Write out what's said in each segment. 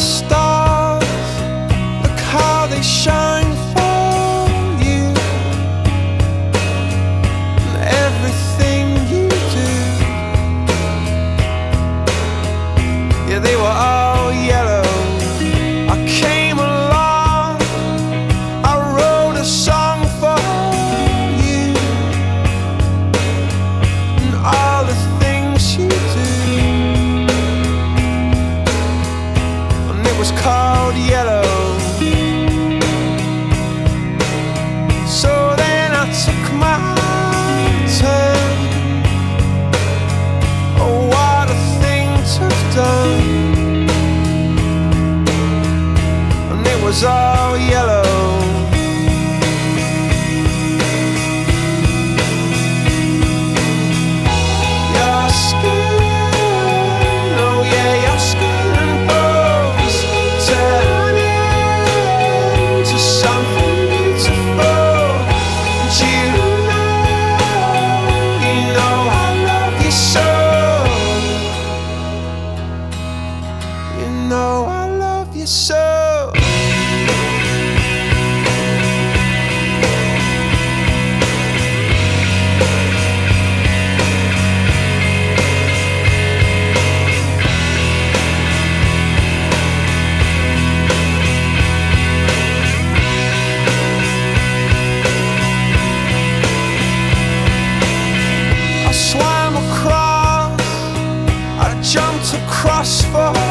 Está was all yellow. Your skin, oh yeah, your skin and bones into something beautiful. And you know, you know I love you so. You know I love you so. to crush for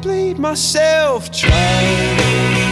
bleed myself dry.